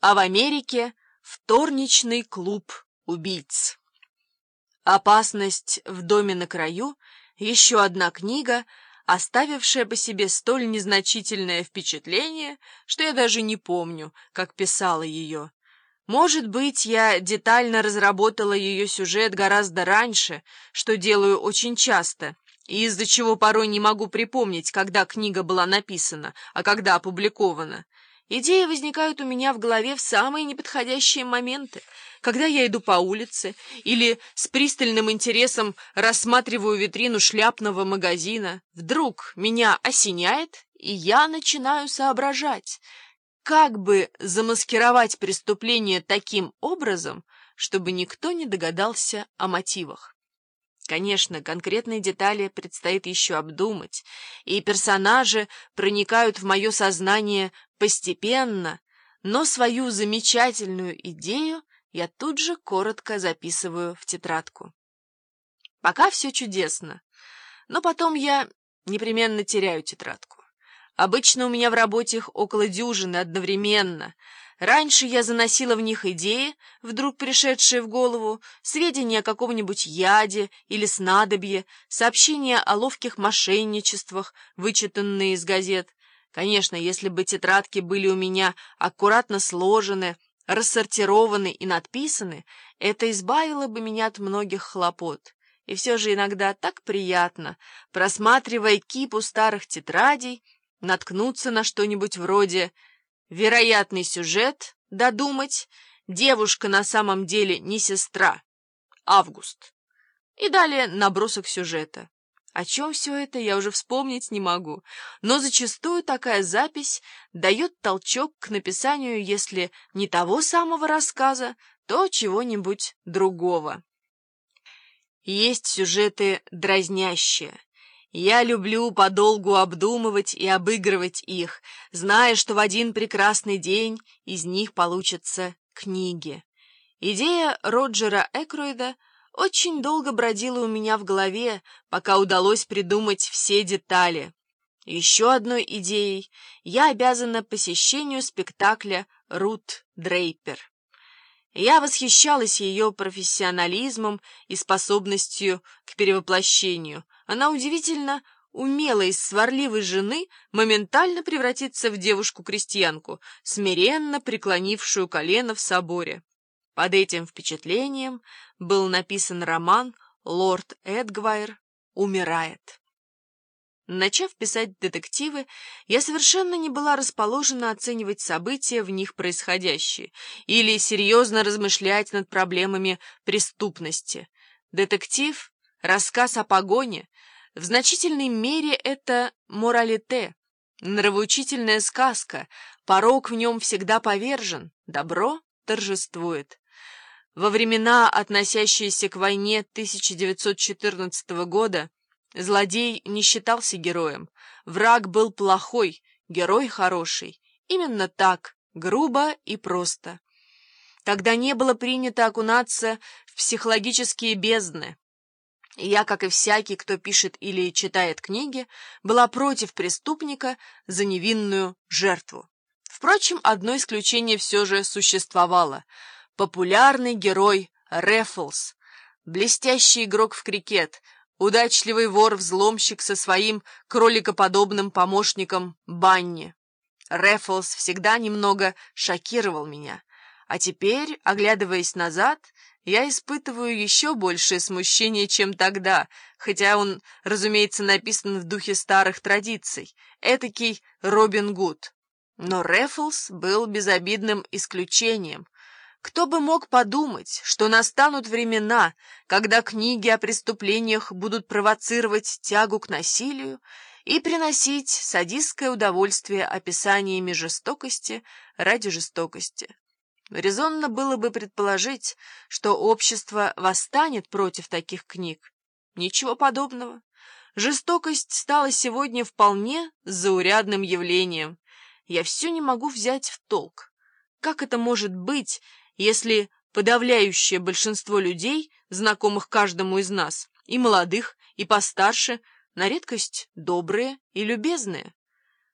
а в Америке вторничный клуб убийц. «Опасность в доме на краю» — еще одна книга, оставившая по себе столь незначительное впечатление, что я даже не помню, как писала ее. Может быть, я детально разработала ее сюжет гораздо раньше, что делаю очень часто, и из-за чего порой не могу припомнить, когда книга была написана, а когда опубликована. Идеи возникают у меня в голове в самые неподходящие моменты, когда я иду по улице или с пристальным интересом рассматриваю витрину шляпного магазина. Вдруг меня осеняет, и я начинаю соображать, как бы замаскировать преступление таким образом, чтобы никто не догадался о мотивах. Конечно, конкретные детали предстоит еще обдумать, и персонажи проникают в мое сознание Постепенно, но свою замечательную идею я тут же коротко записываю в тетрадку. Пока все чудесно, но потом я непременно теряю тетрадку. Обычно у меня в работе их около дюжины одновременно. Раньше я заносила в них идеи, вдруг пришедшие в голову, сведения о каком-нибудь яде или снадобье, сообщения о ловких мошенничествах, вычитанные из газет, Конечно, если бы тетрадки были у меня аккуратно сложены, рассортированы и надписаны, это избавило бы меня от многих хлопот. И все же иногда так приятно, просматривая кипу старых тетрадей, наткнуться на что-нибудь вроде «Вероятный сюжет», додумать «Девушка на самом деле не сестра», «Август». И далее набросок сюжета. О чем все это, я уже вспомнить не могу, но зачастую такая запись дает толчок к написанию, если не того самого рассказа, то чего-нибудь другого. Есть сюжеты дразнящие. Я люблю подолгу обдумывать и обыгрывать их, зная, что в один прекрасный день из них получатся книги. Идея Роджера Экроида — очень долго бродила у меня в голове, пока удалось придумать все детали. Еще одной идеей я обязана посещению спектакля «Рут Дрейпер». Я восхищалась ее профессионализмом и способностью к перевоплощению. Она удивительно умела из сварливой жены моментально превратиться в девушку-крестьянку, смиренно преклонившую колено в соборе. Под этим впечатлением был написан роман «Лорд Эдгвайр умирает». Начав писать детективы, я совершенно не была расположена оценивать события в них происходящие или серьезно размышлять над проблемами преступности. Детектив — рассказ о погоне. В значительной мере это моралите, нравоучительная сказка, порог в нем всегда повержен, добро торжествует. Во времена, относящиеся к войне 1914 года, злодей не считался героем. Враг был плохой, герой хороший. Именно так, грубо и просто. Тогда не было принято окунаться в психологические бездны. Я, как и всякий, кто пишет или читает книги, была против преступника за невинную жертву. Впрочем, одно исключение все же существовало — популярный герой Рефлс, блестящий игрок в крикет, удачливый вор-взломщик со своим кроликоподобным помощником Банни. Рефлс всегда немного шокировал меня, а теперь, оглядываясь назад, я испытываю еще большее смущение, чем тогда, хотя он, разумеется, написан в духе старых традиций, этакий Робин Гуд. Но Рефлс был безобидным исключением — кто бы мог подумать, что настанут времена, когда книги о преступлениях будут провоцировать тягу к насилию и приносить садистское удовольствие описаниями жестокости ради жестокости. Резонно было бы предположить, что общество восстанет против таких книг. Ничего подобного. Жестокость стала сегодня вполне заурядным явлением. Я все не могу взять в толк. Как это может быть, если подавляющее большинство людей, знакомых каждому из нас, и молодых, и постарше, на редкость добрые и любезные.